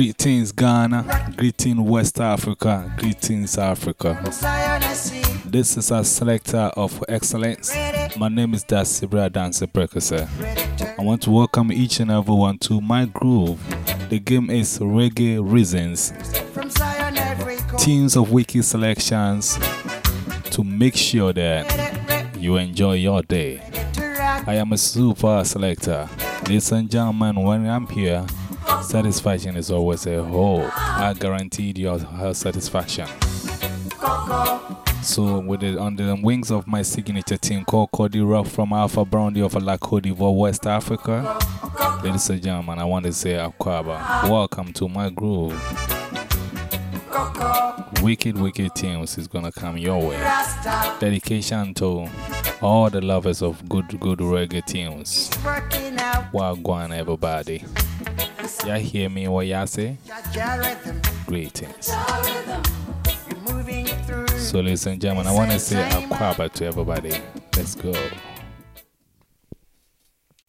Greetings, Ghana. Greetings, West Africa. Greetings, Africa. This is a selector of excellence. My name is Dasibra Dance Precursor. I want to welcome each and everyone to my groove. The game is Reggae Reasons. Teams of wiki selections to make sure that you enjoy your day. I am a super selector. Ladies and gentlemen, when I'm here, satisfaction is always a whole. I guaranteed your satisfaction. So, with it on the wings of my signature team called Cody Rock from Alpha Blondy of La Côte d'Ivoire, West Africa, ladies and gentlemen, I want to say Akwaba. Welcome to my groove. Wicked, wicked tunes is gonna come your way. Dedication to all the lovers of good, good reggae tunes. Wagwan, everybody. Y'all hear me what y'all say? Greetings. So, ladies and gentlemen, I want to say Akwaba to everybody. Let's go.